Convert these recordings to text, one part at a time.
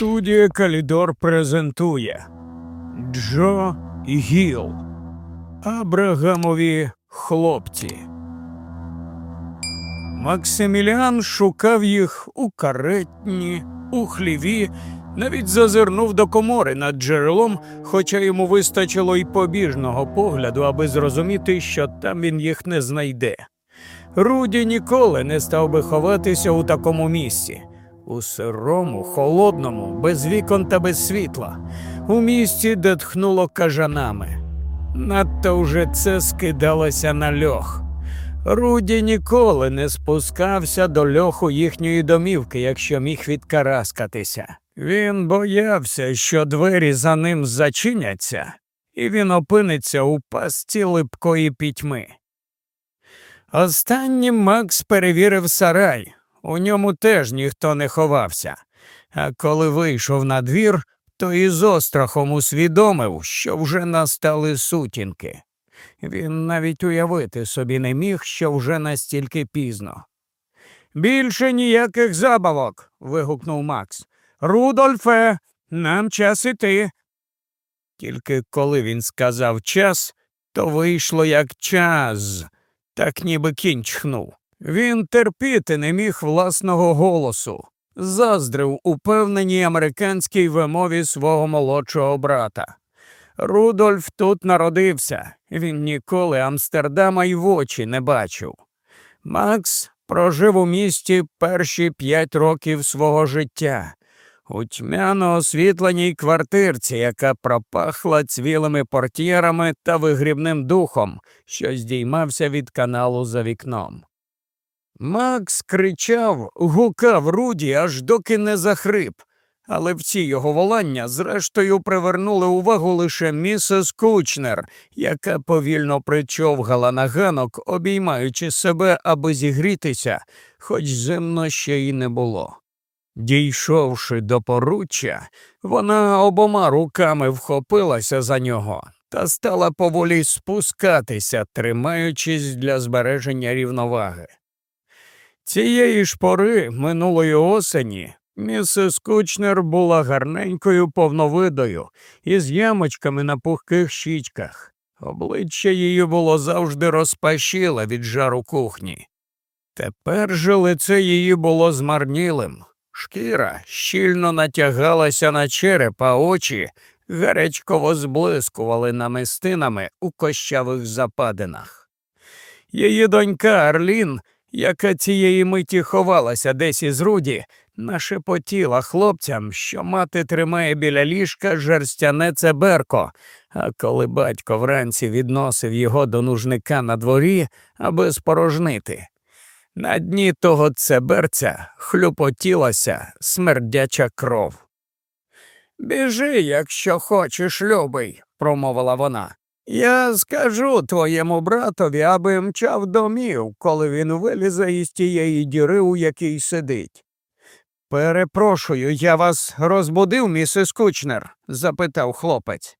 Студія Калідор презентує Джо Гіл Абрагамові хлопці. Максиміліан шукав їх у каретні, у хліві, навіть зазирнув до комори над джерелом, хоча йому вистачило й побіжного погляду, аби зрозуміти, що там він їх не знайде. Руді ніколи не став би ховатися у такому місці. У сирому, холодному, без вікон та без світла, у місті, де тхнуло кажанами. Надто вже це скидалося на льох. Руді ніколи не спускався до льоху їхньої домівки, якщо міг відкараскатися. Він боявся, що двері за ним зачиняться, і він опиниться у пастці липкої пітьми. Останнім Макс перевірив сарай. У ньому теж ніхто не ховався, а коли вийшов на двір, то із острахом усвідомив, що вже настали сутінки. Він навіть уявити собі не міг, що вже настільки пізно. Більше ніяких забавок. вигукнув Макс. Рудольфе, нам час іти. Тільки коли він сказав час, то вийшло як час, так ніби кінь чхнув. Він терпіти не міг власного голосу, заздрив упевненій американській вимові свого молодшого брата. Рудольф тут народився, він ніколи Амстердама й в очі не бачив. Макс прожив у місті перші п'ять років свого життя, у тьмяно освітленій квартирці, яка пропахла цвілими портьєрами та вигрібним духом, що здіймався від каналу за вікном. Макс кричав, гукав Руді, аж доки не захрип, але в ці його волання, зрештою, привернули увагу лише місіс Кучнер, яка повільно причовгала на ганок, обіймаючи себе, аби зігрітися, хоч зимно ще й не було. Дійшовши до поруччя, вона обома руками вхопилася за нього та стала поволі спускатися, тримаючись для збереження рівноваги. Цієї ж пори минулої осені місіс Кучнер була гарненькою повновидою із ямочками на пухких щічках. Обличчя її було завжди розпашіле від жару кухні. Тепер же лице її було змарнілим. Шкіра щільно натягалася на череп, а очі гарячково зблискували намистинами у кощавих западинах. Її донька Арлін яка цієї миті ховалася десь із руді, нашепотіла хлопцям, що мати тримає біля ліжка жерстяне цеберко, а коли батько вранці відносив його до нужника на дворі, аби спорожнити. На дні того цеберця хлюпотілася смердяча кров. Біжи, якщо хочеш, любий, промовила вона. Я скажу твоєму братові, аби мчав домів, коли він вилізе із тієї діри, у якій сидить. Перепрошую, я вас розбудив, місіс Кучнер? запитав хлопець.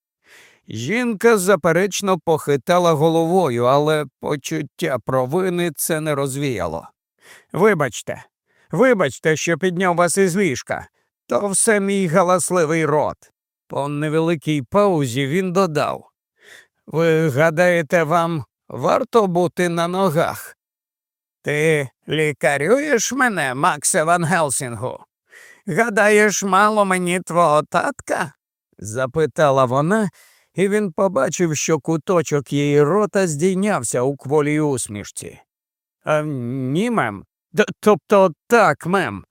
Жінка заперечно похитала головою, але почуття провини це не розвіяло. Вибачте, вибачте, що підняв вас із ліжка, то все мій галасливий рот. По невеликій паузі він додав. Ви гадаєте, вам варто бути на ногах? Ти лікарюєш мене, Максе Ван Гелсінгу? Гадаєш, мало мені твого татка? запитала вона, і він побачив, що куточок її рота здійнявся у кволій усмішці. «А, Ні, мем. Тобто так, мем.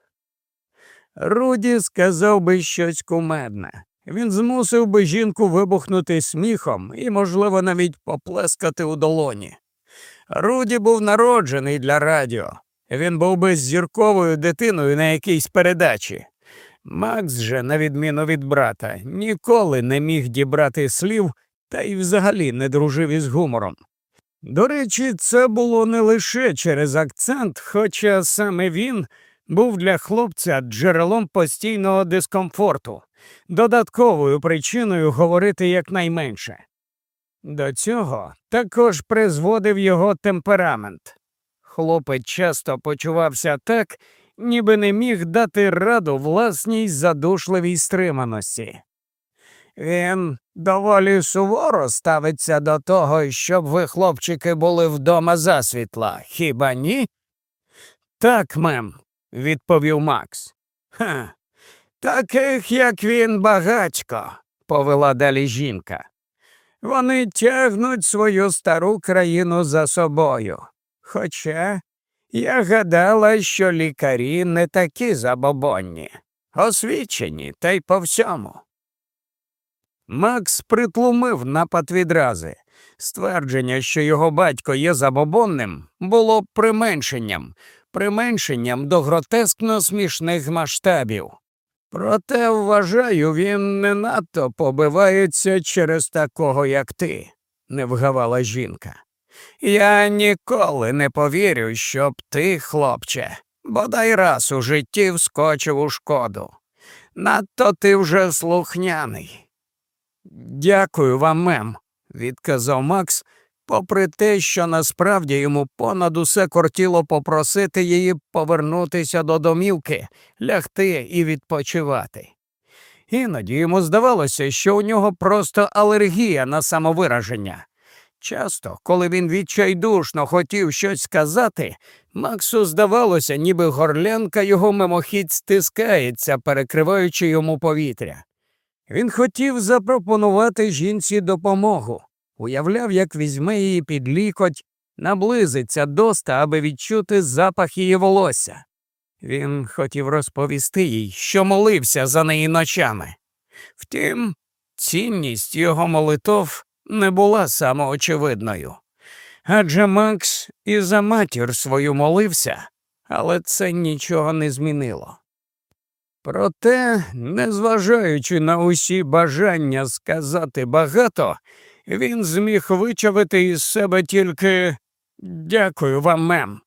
Руді сказав би щось кумедне. Він змусив би жінку вибухнути сміхом і, можливо, навіть поплескати у долоні. Руді був народжений для радіо. Він був би зірковою дитиною на якійсь передачі. Макс же, на відміну від брата, ніколи не міг дібрати слів та й взагалі не дружив із гумором. До речі, це було не лише через акцент, хоча саме він був для хлопця джерелом постійного дискомфорту додатковою причиною говорити якнайменше. До цього також призводив його темперамент. Хлопець часто почувався так, ніби не міг дати раду власній задушливій стриманості. Він доволі суворо ставиться до того, щоб ви, хлопчики, були вдома засвітла, хіба ні? Так, мем, відповів Макс. «Ха, Таких, як він, багатько, повела далі жінка. Вони тягнуть свою стару країну за собою. Хоча я гадала, що лікарі не такі забобонні, освічені та й по всьому. Макс притлумив напад відрази. Ствердження, що його батько є забобонним, було применшенням, применшенням до гротескно смішних масштабів. Проте, вважаю, він не надто побивається через такого, як ти, не вгавала жінка. Я ніколи не повірю, щоб ти, хлопче, бодай раз у житті вскочив у шкоду. Надто ти вже слухняний. Дякую вам, мем, відказав Макс, попри те, що насправді йому понад усе кортіло попросити її повернутися до домівки, лягти і відпочивати. Іноді йому здавалося, що у нього просто алергія на самовираження. Часто, коли він відчайдушно хотів щось сказати, Максу здавалося, ніби горлянка його мимохідь стискається, перекриваючи йому повітря. Він хотів запропонувати жінці допомогу, уявляв, як візьме її під лікоть, наблизиться доста, аби відчути запах її волосся. Він хотів розповісти їй, що молився за неї ночами. Втім, цінність його молитов не була самоочевидною. Адже Макс і за матір свою молився, але це нічого не змінило. Проте, незважаючи на усі бажання сказати багато, він зміг вичавити із себе тільки дякую вам, мем.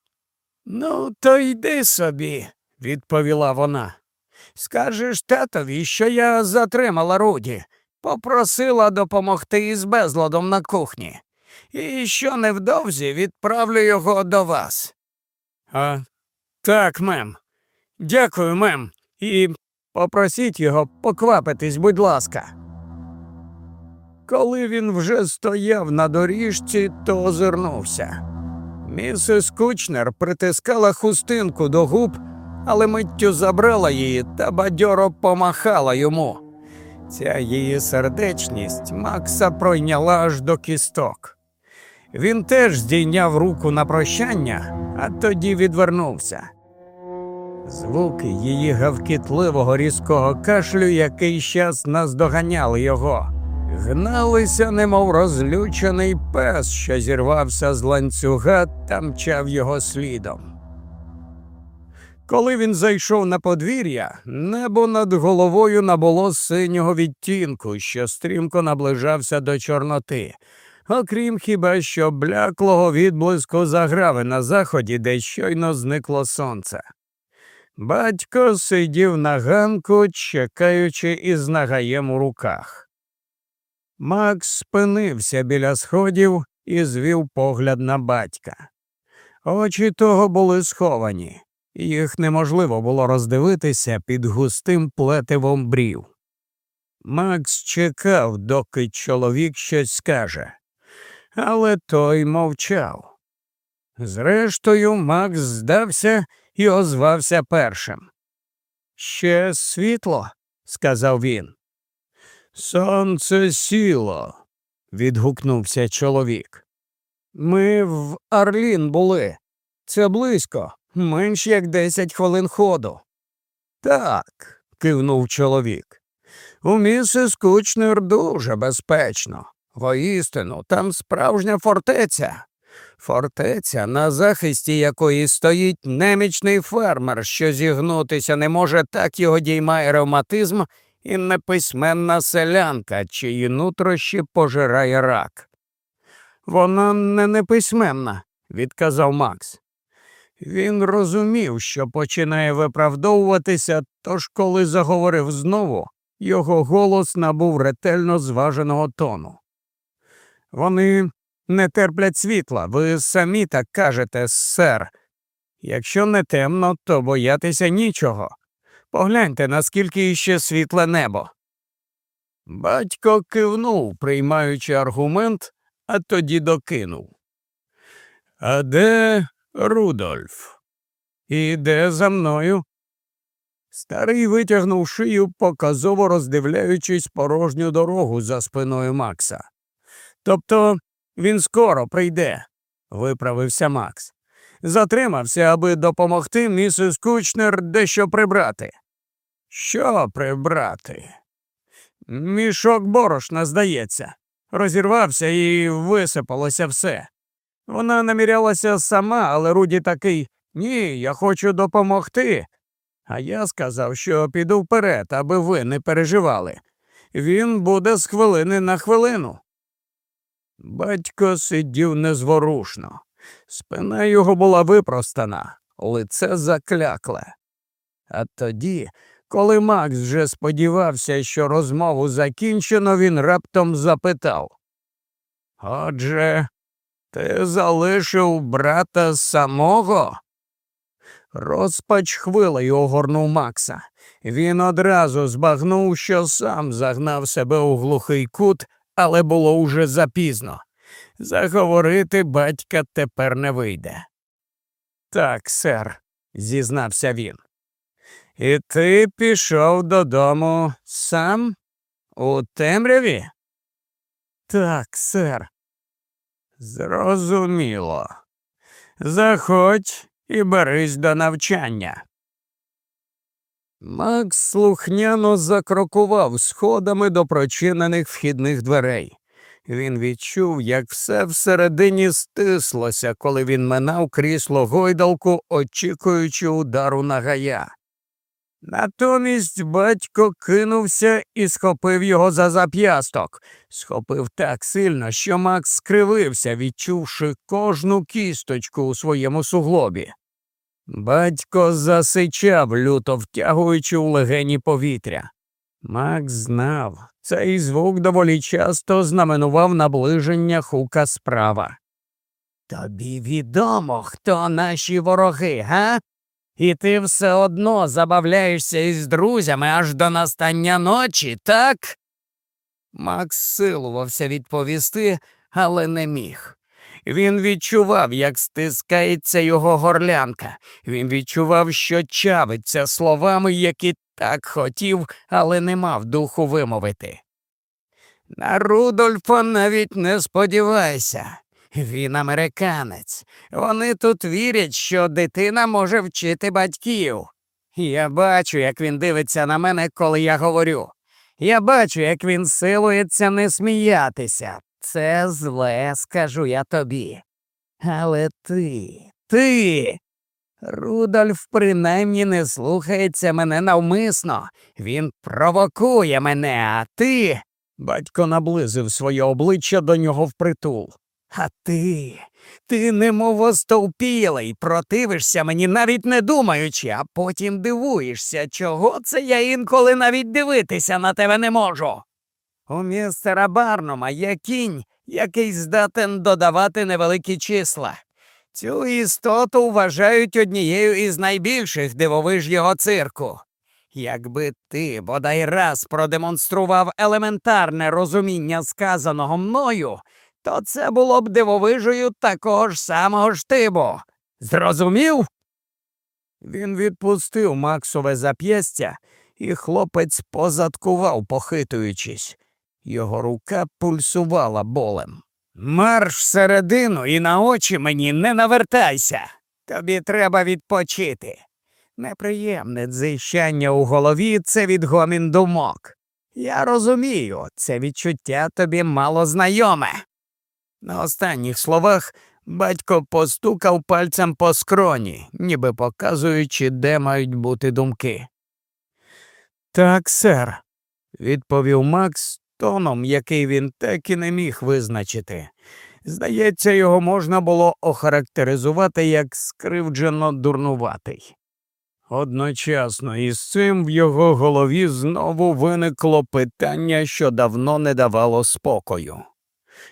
Ну, то йди собі, відповіла вона. Скажеш татові, що я затримала Руді, попросила допомогти із безладом на кухні, і що невдовзі відправлю його до вас. А так, мем. Дякую, мем, і попросіть його поквапитись, будь ласка. Коли він вже стояв на доріжці, то озирнувся. Місіс Кучнер притискала хустинку до губ, але миттю забрала її та бадьоро помахала йому. Ця її сердечність Макса пройняла аж до кісток. Він теж здійняв руку на прощання, а тоді відвернувся. Звуки її гавкітливого різкого кашлю який час наздоганяли його, гналися, немов розлючений пес, що зірвався з ланцюга та мчав його слідом. Коли він зайшов на подвір'я, небо над головою набуло синього відтінку, що стрімко наближався до Чорноти, окрім хіба що бляклого відблиску заграви на заході, де щойно зникло сонце. Батько сидів на ганку, чекаючи із нагаєм у руках. Макс спинився біля сходів і звів погляд на батька. Очі того були сховані, їх неможливо було роздивитися під густим плетивом брів. Макс чекав, доки чоловік щось скаже, але той мовчав. Зрештою, Макс здався і озвався першим. Ще світло, сказав він. Сонце сіло, відгукнувся чоловік. Ми в Арлін були. Це близько, менш як десять хвилин ходу. Так, кивнув чоловік. У місіс Кучнер дуже безпечно. Воістину, там справжня фортеця. Фортеця, на захисті якої стоїть немічний фермер, що зігнутися не може, так його діймає ревматизм, і неписьменна селянка, чиї нутрощі пожирає рак. Вона не неписьменна, відказав Макс. Він розумів, що починає виправдовуватися, тож, коли заговорив знову, його голос набув ретельно зваженого тону. Вони не терплять світла, ви самі так кажете, сер. Якщо не темно, то боятися нічого. Погляньте, наскільки іще світле небо. Батько кивнув, приймаючи аргумент, а тоді докинув. А де Рудольф? Іде за мною. Старий витягнув шию, показово роздивляючись порожню дорогу за спиною Макса. Тобто він скоро прийде, виправився Макс. Затримався, аби допомогти місіс Кучнер дещо прибрати. Що прибрати? Мішок борошна, здається, розірвався і висипалося все. Вона намірялася сама, але Руді такий ні, я хочу допомогти. А я сказав, що піду вперед, аби ви не переживали. Він буде з хвилини на хвилину. Батько сидів незворушно. Спина його була випростана, лице заклякле. А тоді, коли Макс вже сподівався, що розмову закінчено, він раптом запитав Отже, ти залишив брата самого? Розпач хвилею огорнув Макса. Він одразу збагнув, що сам загнав себе у глухий кут, але було уже запізно. Заговорити батька тепер не вийде. Так, сер, зізнався він. І ти пішов додому сам у темряві? Так, сер. Зрозуміло. Заходь і берись до навчання. Макс слухняно закрокував сходами до прочинених вхідних дверей. Він відчув, як все всередині стислося, коли він минав крісло гойдалку, очікуючи удару на гая. Натомість батько кинувся і схопив його за зап'ясток, схопив так сильно, що Макс скривився, відчувши кожну кісточку у своєму суглобі. Батько засичав, люто втягуючи у легені повітря. Макс знав, цей звук доволі часто знаменував наближення хука справа. Тобі відомо, хто наші вороги, га? І ти все одно забавляєшся із друзями аж до настання ночі, так? Макс силувався відповісти, але не міг. Він відчував, як стискається його горлянка. Він відчував, що чавиться словами, які так хотів, але не мав духу вимовити. На Рудольфа навіть не сподівайся. Він американець. Вони тут вірять, що дитина може вчити батьків. Я бачу, як він дивиться на мене, коли я говорю. Я бачу, як він силується не сміятися. Це зле, скажу я тобі. Але ти, ти. Рудольф принаймні не слухається мене навмисно. Він провокує мене, а ти. Батько наблизив своє обличчя до нього впритул. А ти, ти немов остовпілий, противишся мені, навіть не думаючи, а потім дивуєшся, чого це я інколи навіть дивитися на тебе не можу. У містера Барнума є кінь, який здатен додавати невеликі числа. Цю істоту вважають однією із найбільших дивовиж його цирку. Якби ти бодай раз продемонстрував елементарне розуміння сказаного мною, то це було б дивовижею такого ж самого штибу. Зрозумів? Він відпустив Максове зап'ястя, і хлопець позадкував, похитуючись. Його рука пульсувала болем. Марш всередину і на очі мені не навертайся. Тобі треба відпочити. Неприємне дзищання у голові це відгомін думок. Я розумію, це відчуття тобі мало знайоме. На останніх словах батько постукав пальцем по скроні, ніби показуючи, де мають бути думки. Так, сер, відповів Макс тоном, який він так і не міг визначити. Здається, його можна було охарактеризувати як скривджено дурнуватий. Одночасно із цим в його голові знову виникло питання, що давно не давало спокою.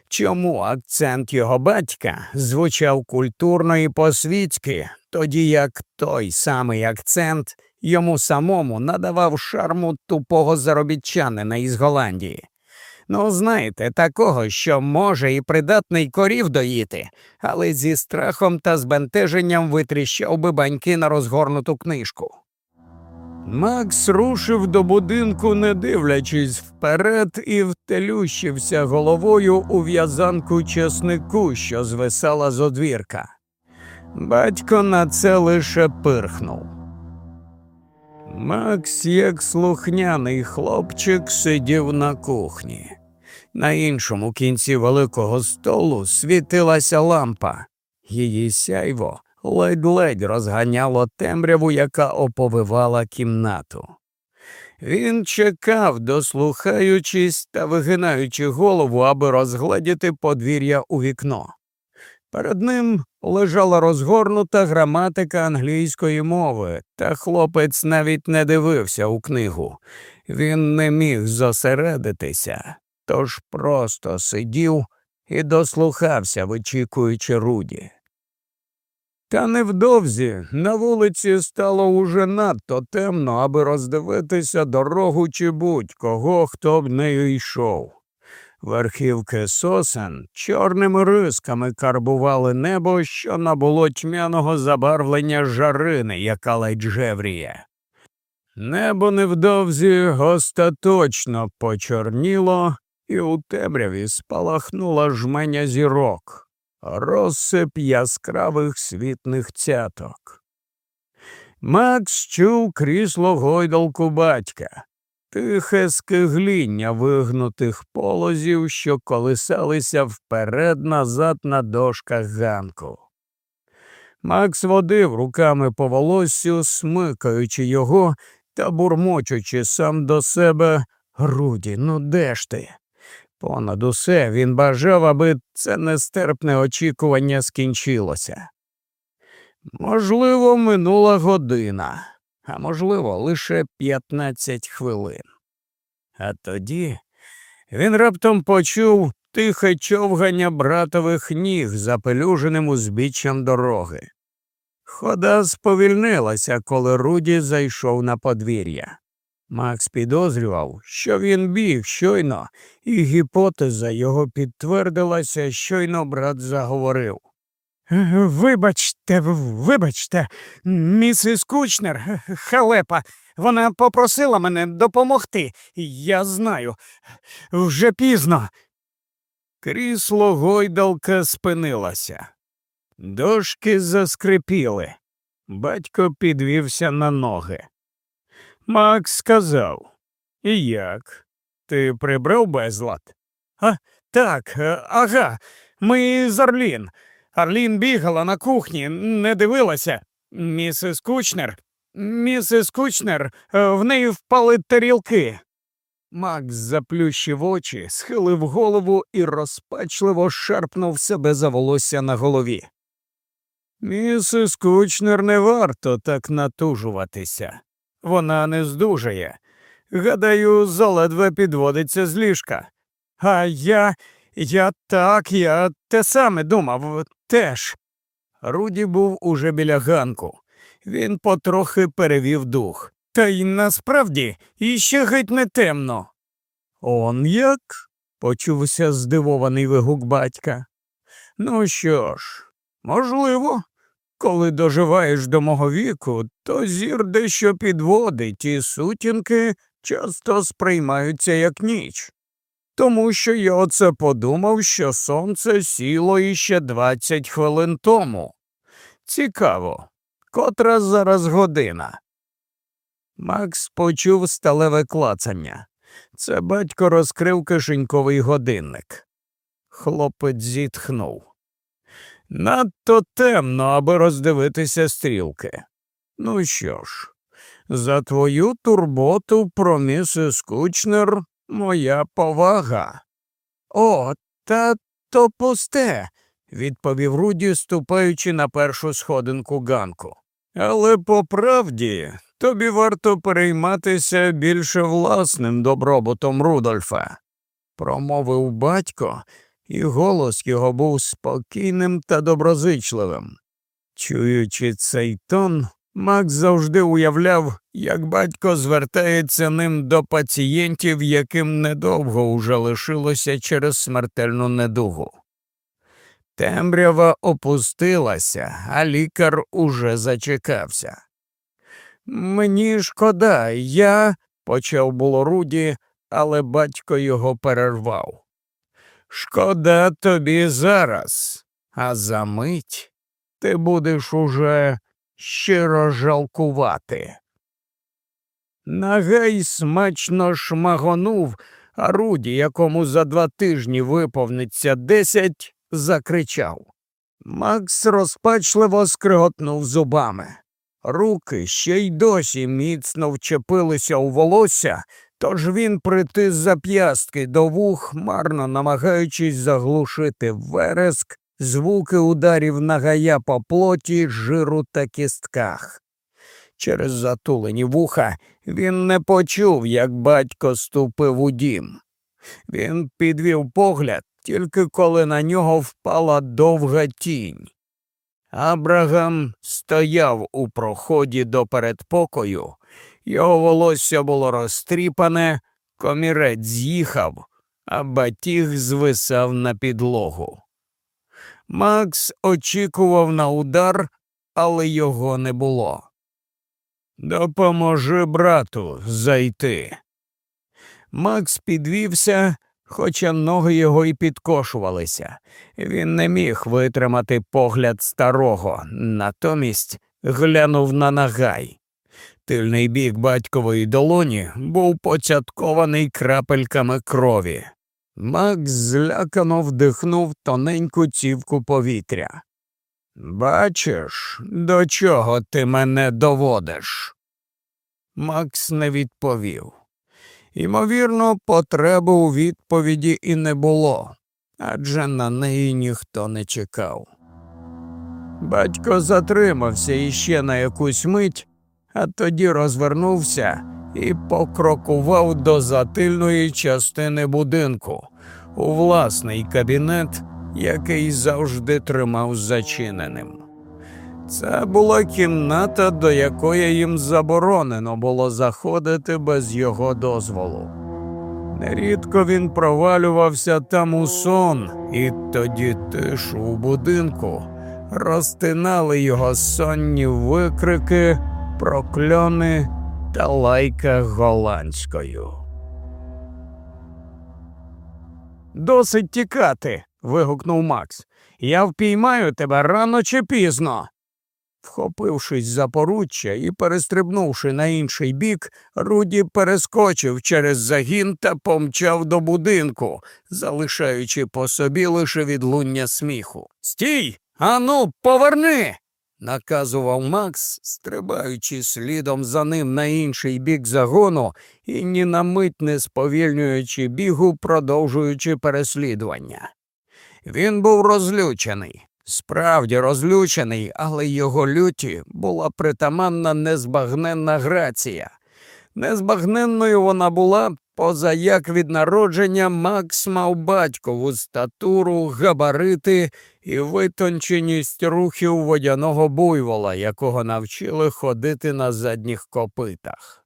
Чому акцент його батька звучав культурно і по-світськи, тоді як той самий акцент йому самому надавав шарму тупого заробітчанина із Голландії. Ну, знаєте, такого, що може і придатний корів доїти, але зі страхом та збентеженням витріщав би баньки на розгорнуту книжку. Макс рушив до будинку, не дивлячись вперед, і втелющився головою у в'язанку чеснику, що звисала з одвірка. Батько на це лише пирхнув. Макс, як слухняний хлопчик, сидів на кухні. На іншому кінці великого столу світилася лампа. Її сяйво ледь-ледь розганяло темряву, яка оповивала кімнату. Він чекав, дослухаючись та вигинаючи голову, аби розгледіти подвір'я у вікно. Перед ним лежала розгорнута граматика англійської мови, та хлопець навіть не дивився у книгу. Він не міг зосередитися, тож просто сидів і дослухався, вичікуючи руді. Та невдовзі на вулиці стало уже надто темно, аби роздивитися дорогу чи будь-кого, хто б нею йшов. Верхівки сосен чорними рисками карбували небо, що набуло тьмяного забарвлення жарини, яка ледь жевріє. Небо невдовзі остаточно почорніло, і у темряві спалахнула жменя зірок розсип яскравих світних цяток. Макс чув крісло гойдалку батька, тихе скигління вигнутих полозів, що колисалися вперед назад на дошках ганку. Макс водив руками по волоссю, смикаючи його та бурмочучи сам до себе Руді, ну де ж ти? Понад усе він бажав, аби це нестерпне очікування скінчилося. Можливо, минула година, а можливо, лише 15 хвилин. А тоді він раптом почув тихе човгання братових ніг запелюженим узбіччям дороги. Хода сповільнилася, коли Руді зайшов на подвір'я. Макс підозрював, що він біг щойно, і гіпотеза його підтвердилася, щойно брат заговорив. Вибачте, вибачте, місіс Кучнер, халепа, вона попросила мене допомогти. Я знаю. Вже пізно. Крісло гойдалка спинилася. Дошки заскрипіли. Батько підвівся на ноги. Макс сказав. І як? Ти прибрав безлад? А, так, е, ага. Ми з Орлін. Арлін бігала на кухні, не дивилася. Місіс Кучнер. Місіс Кучнер, е, в неї впали тарілки. Макс заплющив очі, схилив голову і розпачливо шарпнув себе за волосся на голові. Місіс Кучнер не варто так натужуватися. Вона не здужає. Гадаю, заледве підводиться з ліжка. А я, я так, я те саме думав теж. Руді був уже біля ганку. Він потрохи перевів дух. Та й насправді іще геть не темно. Он як? почувся здивований вигук батька. Ну що ж, можливо, коли доживаєш до мого віку, то зір дещо підводить, і сутінки часто сприймаються як ніч. Тому що я оце подумав, що сонце сіло іще двадцять хвилин тому. Цікаво, котра зараз година. Макс почув сталеве клацання. Це батько розкрив кишеньковий годинник. Хлопець зітхнув. Надто темно, аби роздивитися стрілки. Ну що ж, за твою турботу про місіс Кучнер моя повага. О, та то пусте, відповів Руді, ступаючи на першу сходинку ганку. Але по правді тобі варто перейматися більше власним добробутом Рудольфа, промовив батько і голос його був спокійним та доброзичливим. Чуючи цей тон, Макс завжди уявляв, як батько звертається ним до пацієнтів, яким недовго уже лишилося через смертельну недугу. Темрява опустилася, а лікар уже зачекався. Мені шкода, я, почав було Руді, але батько його перервав. Шкода тобі зараз, а за мить ти будеш уже щиро жалкувати. Нагай смачно шмагонув, а Руді, якому за два тижні виповниться десять, закричав. Макс розпачливо скриготнув зубами. Руки ще й досі міцно вчепилися у волосся, тож він притис зап'ястки до вух, марно намагаючись заглушити вереск, звуки ударів нагая по плоті, жиру та кістках. Через затулені вуха він не почув, як батько ступив у дім. Він підвів погляд, тільки коли на нього впала довга тінь. Абрагам стояв у проході до передпокою, його волосся було розтріпане, комірець з'їхав, а батіг звисав на підлогу. Макс очікував на удар, але його не було. Допоможи брату зайти. Макс підвівся, хоча ноги його й підкошувалися. Він не міг витримати погляд старого, натомість глянув на нагай. Тильний бік батькової долоні був поцяткований крапельками крові. Макс злякано вдихнув тоненьку цівку повітря. Бачиш, до чого ти мене доводиш? Макс не відповів. Ймовірно, потреби у відповіді і не було, адже на неї ніхто не чекав. Батько затримався іще на якусь мить, а тоді розвернувся і покрокував до затильної частини будинку, у власний кабінет, який завжди тримав зачиненим. Це була кімната, до якої їм заборонено було заходити без його дозволу. Нерідко він провалювався там у сон, і тоді тишу у будинку розтинали його сонні викрики, прокльони та лайка голландською. Досить тікати. вигукнув Макс. Я впіймаю тебе рано чи пізно. Вхопившись за поруччя і перестрибнувши на інший бік, Руді перескочив через загін та помчав до будинку, залишаючи по собі лише відлуння сміху. Стій! Ану, поверни! Наказував Макс, стрибаючи слідом за ним на інший бік загону і ні на мить не сповільнюючи бігу, продовжуючи переслідування. Він був розлючений. Справді розлючений, але його люті була притаманна незбагненна грація. Незбагненною вона була, поза як від народження Макс мав батькову статуру, габарити і витонченість рухів водяного буйвола, якого навчили ходити на задніх копитах.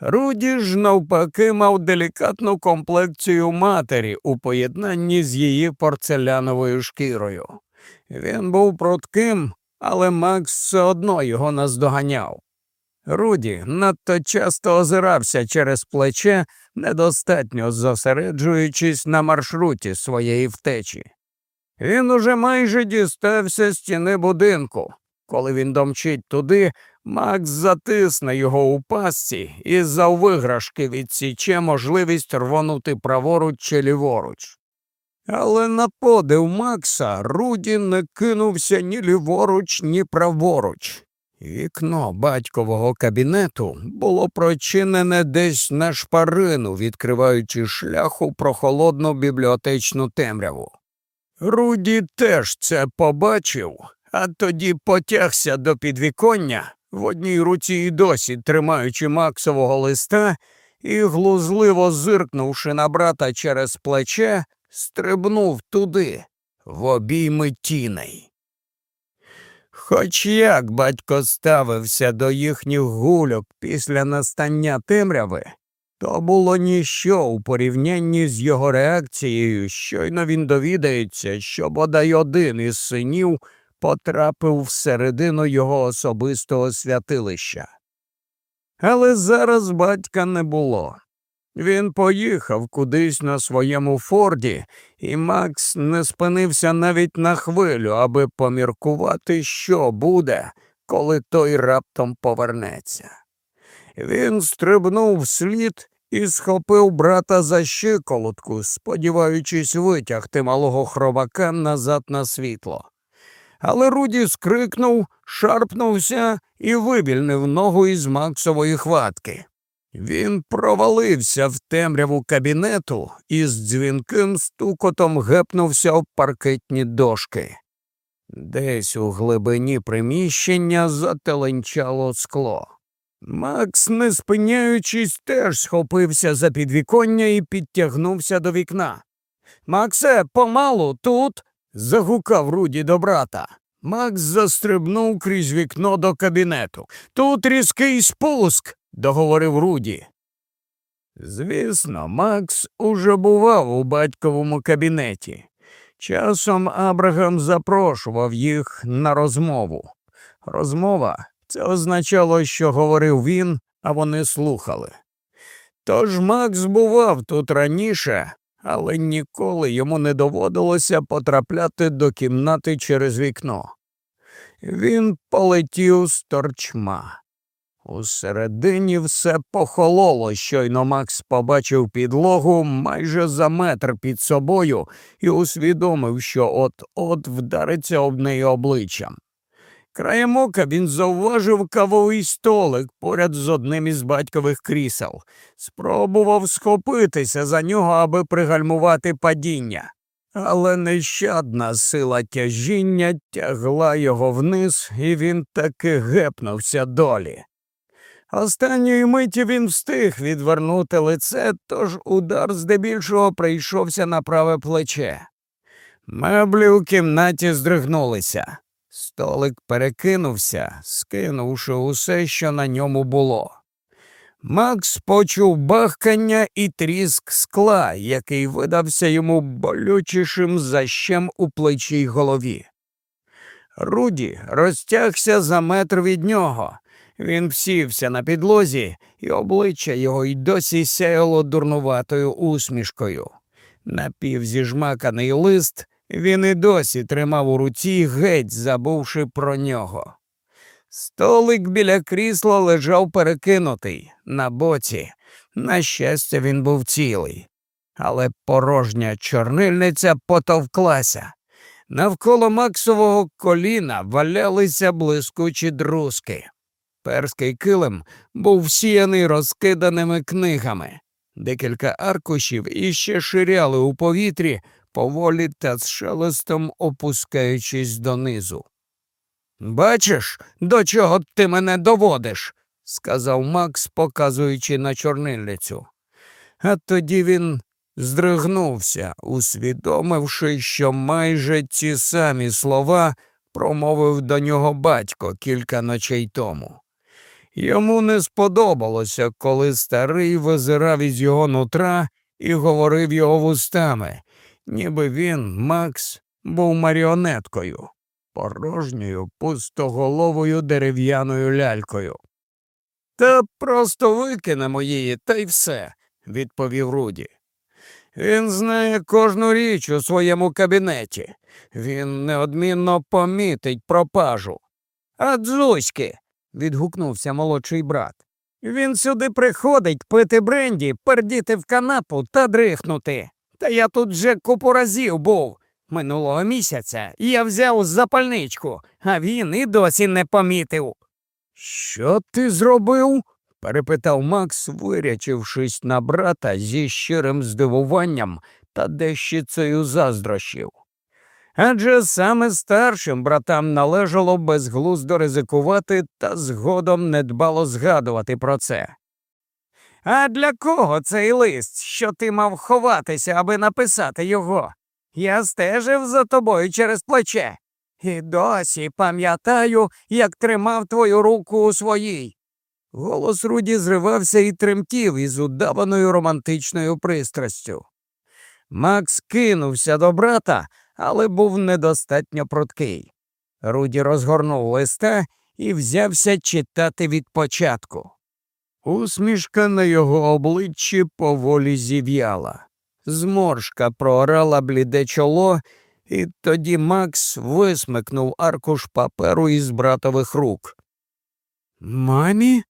Руді ж, навпаки, мав делікатну комплекцію матері у поєднанні з її порцеляновою шкірою. Він був прутким, але Макс все одно його наздоганяв. Руді надто часто озирався через плече, недостатньо зосереджуючись на маршруті своєї втечі. Він уже майже дістався стіни будинку. Коли він домчить туди, Макс затисне його у пасці і за виграшки відсіче можливість рвонути праворуч чи ліворуч. Але на подив Макса Руді не кинувся ні ліворуч, ні праворуч. Вікно батькового кабінету було прочинене десь на шпарину, відкриваючи шлях у прохолодну бібліотечну темряву. Руді теж це побачив, а тоді потягся до підвіконня, в одній руці й досі тримаючи Максового листа і, глузливо зиркнувши на брата через плече, стрибнув туди, в обійми тіней. Хоч як батько ставився до їхніх гульок після настання темряви, то було ніщо у порівнянні з його реакцією, щойно він довідається, що бодай один із синів потрапив всередину його особистого святилища. Але зараз батька не було. Він поїхав кудись на своєму форді, і Макс не спинився навіть на хвилю, аби поміркувати, що буде, коли той раптом повернеться. Він стрибнув вслід і схопив брата за щиколотку, сподіваючись витягти малого хробака назад на світло. Але Руді скрикнув, шарпнувся і вивільнив ногу із Максової хватки. Він провалився в темряву кабінету і з дзвінким стукотом гепнувся в паркетні дошки. Десь у глибині приміщення зателенчало скло. Макс, не спиняючись, теж схопився за підвіконня і підтягнувся до вікна. Максе, помалу тут. загукав Руді до брата. Макс застрибнув крізь вікно до кабінету. Тут різкий спуск, договорив Руді. Звісно, Макс уже бував у батьковому кабінеті. Часом Абрагам запрошував їх на розмову. Розмова це означало, що говорив він, а вони слухали. Тож Макс бував тут раніше, але ніколи йому не доводилося потрапляти до кімнати через вікно. Він полетів з торчма. Усередині все похололо, щойно Макс побачив підлогу майже за метр під собою і усвідомив, що от-от вдариться об неї обличчям. Краєм ока він зауважив кавовий столик поряд з одним із батькових крісел, спробував схопитися за нього, аби пригальмувати падіння, але нещадна сила тяжіння тягла його вниз, і він таки гепнувся долі. Останньої миті він встиг відвернути лице, тож удар здебільшого прийшовся на праве плече. Меблі у кімнаті здригнулися. Столик перекинувся, скинувши усе, що на ньому було. Макс почув бахкання і тріск скла, який видався йому болючішим защем у плечі й голові. Руді розтягся за метр від нього. Він всівся на підлозі, і обличчя його й досі сяяло дурнуватою усмішкою. Напівзіжмаканий лист він і досі тримав у руці, геть забувши про нього. Столик біля крісла лежав перекинутий на боці. На щастя, він був цілий, але порожня чорнильниця потовклася. Навколо Максового коліна валялися блискучі друзки. Перський килим був всіяний розкиданими книгами. Декілька аркушів іще ширяли у повітрі, поволі та з шелестом опускаючись донизу. Бачиш, до чого ти мене доводиш, сказав Макс, показуючи на чорнильницю. А тоді він здригнувся, усвідомивши, що майже ті самі слова промовив до нього батько кілька ночей тому. Йому не сподобалося, коли старий визирав із його нутра і говорив його вустами, ніби він, Макс, був маріонеткою, порожньою, пустоголовою дерев'яною лялькою. Та просто викинемо її, та й все, відповів Руді. Він знає кожну річ у своєму кабінеті. Він неодмінно помітить пропажу. А дзуськи. Відгукнувся молодший брат. Він сюди приходить пити бренді, пердіти в канапу та дрихнути. Та я тут вже купу разів був. Минулого місяця я взяв запальничку, а він і досі не помітив. Що ти зробив? перепитав Макс, вирячившись на брата зі щирим здивуванням та дещицею заздрощів. Адже саме старшим братам належало безглуздо ризикувати та згодом недбало згадувати про це. А для кого цей лист, що ти мав ховатися, аби написати його? Я стежив за тобою через плече. І досі пам'ятаю, як тримав твою руку у своїй. Голос Руді зривався і тремтів із удаваною романтичною пристрастю. Макс кинувся до брата, але був недостатньо пруткий. Руді розгорнув листа і взявся читати від початку. Усмішка на його обличчі поволі зів'яла. Зморшка проорала бліде чоло, і тоді Макс висмикнув аркуш паперу із братових рук. Мамі?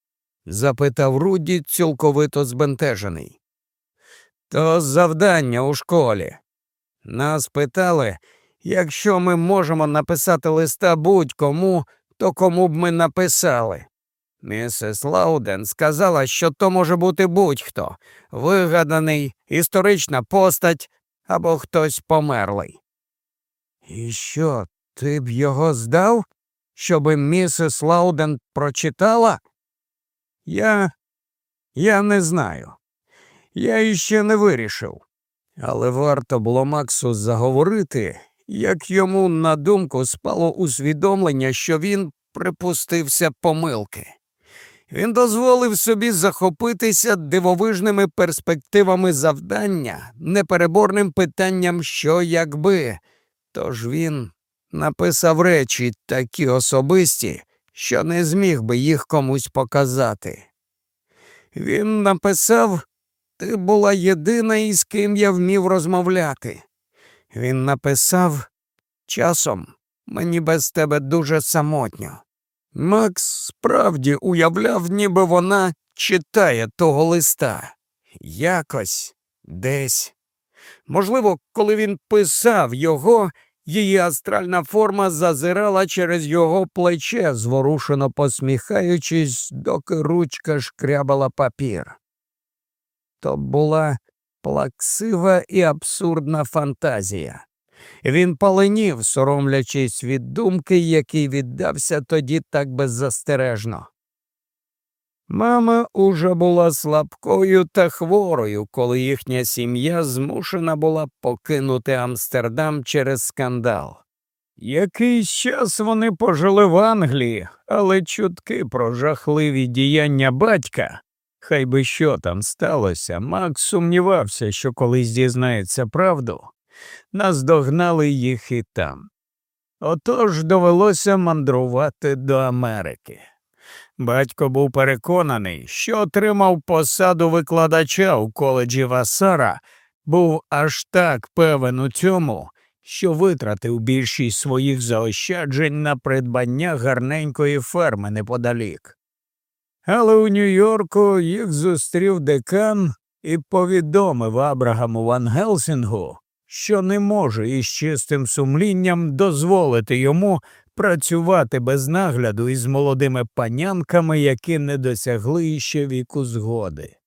запитав Руді, цілковито збентежений. То завдання у школі. Нас питали, якщо ми можемо написати листа будь-кому, то кому б ми написали. Місіс Лауден сказала, що то може бути будь-хто вигаданий, історична постать або хтось померлий. І що, ти б його здав, щоби місіс Лауден прочитала? Я Я не знаю. Я іще не вирішив. Але варто було Максу заговорити, як йому на думку спало усвідомлення, що він припустився помилки. Він дозволив собі захопитися дивовижними перспективами завдання, непереборним питанням, що якби. Тож він написав речі такі особисті, що не зміг би їх комусь показати. Він написав Ти була єдина, із ким я вмів розмовляти. Він написав часом мені без тебе дуже самотньо. Макс справді уявляв, ніби вона читає того листа. Якось десь. Можливо, коли він писав його, її астральна форма зазирала через його плече, зворушено посміхаючись, доки ручка шкрябала папір. То була плаксива і абсурдна фантазія. Він паленів, соромлячись від думки, який віддався тоді так беззастережно. Мама уже була слабкою та хворою, коли їхня сім'я змушена була покинути Амстердам через скандал. Якийсь час вони пожили в Англії, але чутки про жахливі діяння батька, хай би що там сталося, Макс сумнівався, що колись дізнається правду, наздогнали їх і там. Отож довелося мандрувати до Америки. Батько був переконаний, що отримав посаду викладача у коледжі Васара, був аж так певен у цьому, що витратив більшість своїх заощаджень на придбання гарненької ферми неподалік. Але у Нью-Йорку їх зустрів декан і повідомив Абрагаму Ван Гелсінгу, що не може із чистим сумлінням дозволити йому працювати без нагляду із молодими панянками, які не досягли ще віку згоди.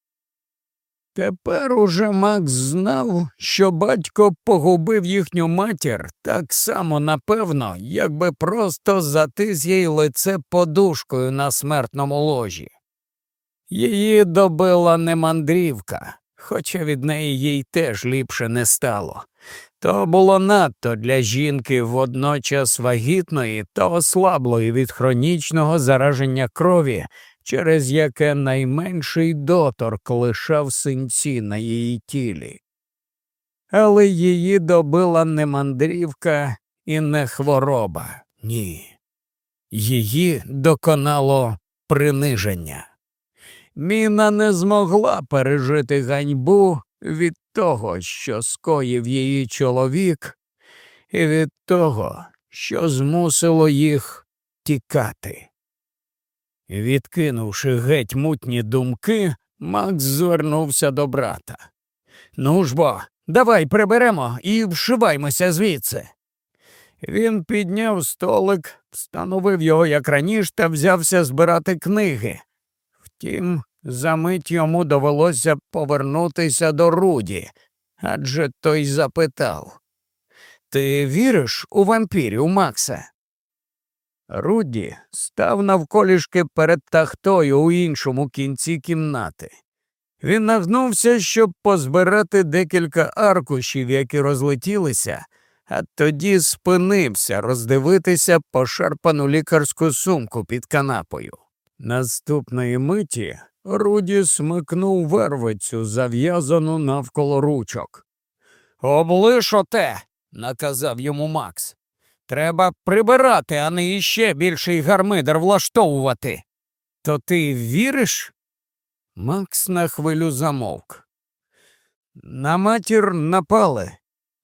Тепер уже Макс знав, що батько погубив їхню матір так само напевно, якби просто затис їй лице подушкою на смертному ложі. Її добила не мандрівка, хоча від неї їй теж ліпше не стало. То було надто для жінки водночас вагітної та ослаблої від хронічного зараження крові, через яке найменший доторк лишав синці на її тілі. Але її добила не мандрівка і не хвороба, ні. Її доконало приниження. Міна не змогла пережити ганьбу від того, що скоїв її чоловік, і від того, що змусило їх тікати. Відкинувши геть мутні думки, Макс звернувся до брата. Ну ж бо, давай приберемо і вшиваймося звідси. Він підняв столик, встановив його як раніше та взявся збирати книги. Втім, за мить йому довелося повернутися до Руді, адже той запитав Ти віриш у вампірів, Макса? Руді став навколішки перед тахтою у іншому кінці кімнати. Він нагнувся, щоб позбирати декілька аркушів, які розлетілися, а тоді спинився роздивитися пошарпану лікарську сумку під канапою. Наступної миті Руді смикнув вервицю, зав'язану навколо ручок. Облиш оте, наказав йому Макс. Треба прибирати, а не іще більший гармидер влаштовувати. То ти віриш? Макс на хвилю замовк. На матір напали.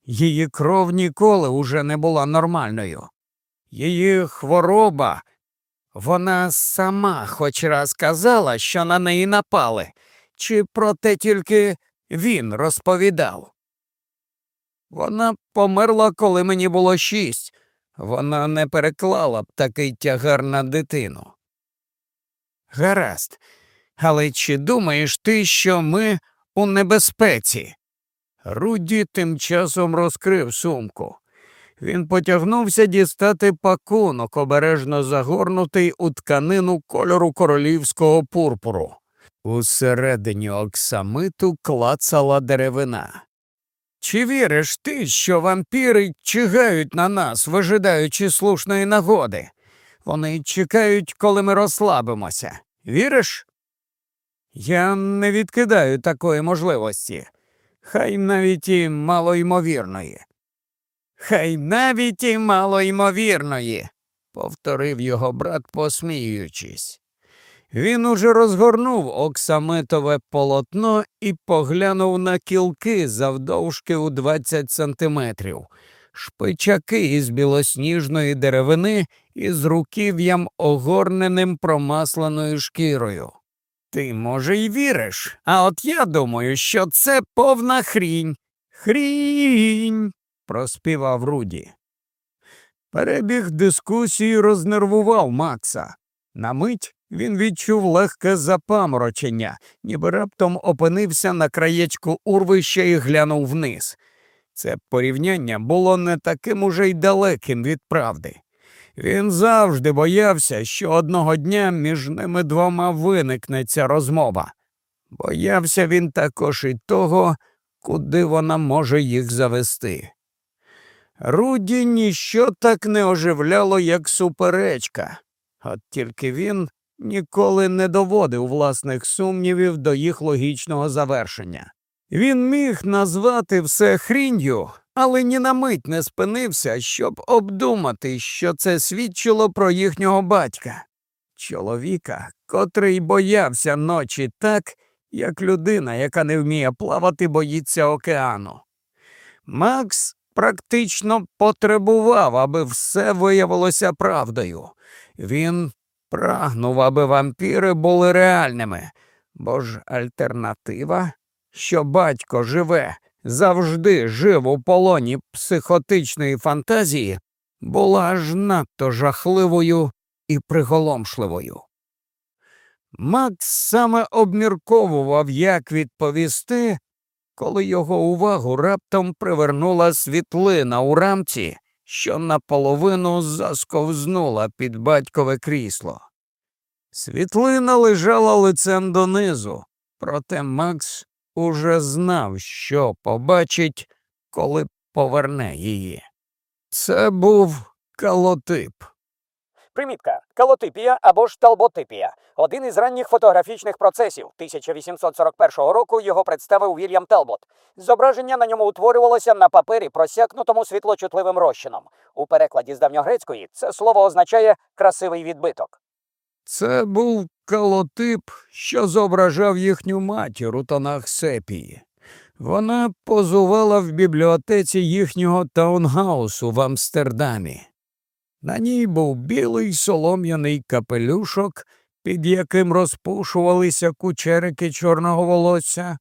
Її кров ніколи уже не була нормальною. Її хвороба. Вона сама хоч раз казала, що на неї напали, чи про те тільки він розповідав. Вона померла, коли мені було шість. Вона не переклала б такий тягар на дитину. Гаразд, але чи думаєш ти, що ми у небезпеці? Руді тим часом розкрив сумку. Він потягнувся дістати пакунок, обережно загорнутий у тканину кольору королівського пурпуру. Усередині оксамиту клацала деревина. Чи віриш ти, що вампіри чигають на нас, вижидаючи слушної нагоди? Вони чекають, коли ми розслабимося. Віриш? Я не відкидаю такої можливості, хай навіть і малоймовірної. Хай навіть і малоймовірної, повторив його брат, посміюючись. Він уже розгорнув оксамитове полотно і поглянув на кілки завдовжки у 20 сантиметрів, шпичаки із білосніжної деревини із руків'ям огорненим промасленою шкірою. Ти, може, й віриш, а от я думаю, що це повна хрінь. Хрінь. проспівав Руді. Перебіг дискусії рознервував Макса. На мить він відчув легке запаморочення, ніби раптом опинився на краєчку урвища і глянув вниз. Це порівняння було не таким уже й далеким від правди. Він завжди боявся, що одного дня між ними двома виникне ця розмова. Боявся він також і того, куди вона може їх завести. Руді ніщо так не оживляло, як суперечка, от тільки він ніколи не доводив власних сумнівів до їх логічного завершення. Він міг назвати все хрінью, але ні на мить не спинився, щоб обдумати, що це свідчило про їхнього батька, чоловіка, котрий боявся ночі так, як людина, яка не вміє плавати, боїться океану. Макс практично потребував, аби все виявилося правдою. Він прагнув, аби вампіри були реальними, бо ж альтернатива, що батько живе, завжди жив у полоні психотичної фантазії, була аж надто жахливою і приголомшливою. Макс саме обмірковував, як відповісти, коли його увагу раптом привернула світлина у рамці, що наполовину засковзнула під батькове крісло. Світлина лежала лицем донизу, проте Макс уже знав, що побачить, коли поверне її. Це був калотип. Примітка калотипія або ж талботипія один із ранніх фотографічних процесів 1841 року його представив Вільям Талбот. Зображення на ньому утворювалося на папері, просякнутому світлочутливим розчином. У перекладі з давньогрецької це слово означає красивий відбиток. Це був калотип, що зображав їхню матір у тонах сепії. Вона позувала в бібліотеці їхнього таунгаусу в Амстердамі. На ній був білий солом'яний капелюшок, під яким розпушувалися кучерики чорного волосся.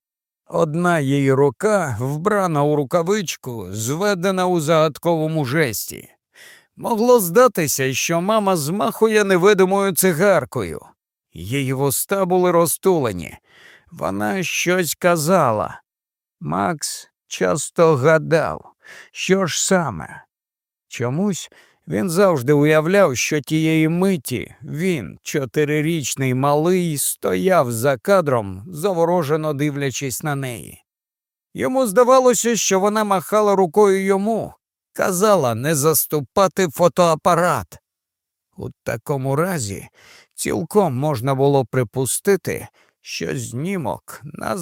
Одна її рука, вбрана у рукавичку, зведена у загадковому жесті. Могло здатися, що мама змахує невидимою цигаркою. Її вуста були розтулені. Вона щось казала. Макс часто гадав, що ж саме. Чомусь він завжди уявляв, що тієї миті він, чотирирічний малий, стояв за кадром, заворожено дивлячись на неї. Йому здавалося, що вона махала рукою йому, сказала не заступати фотоапарат. У такому разі цілком можна було припустити, що знімок назавжди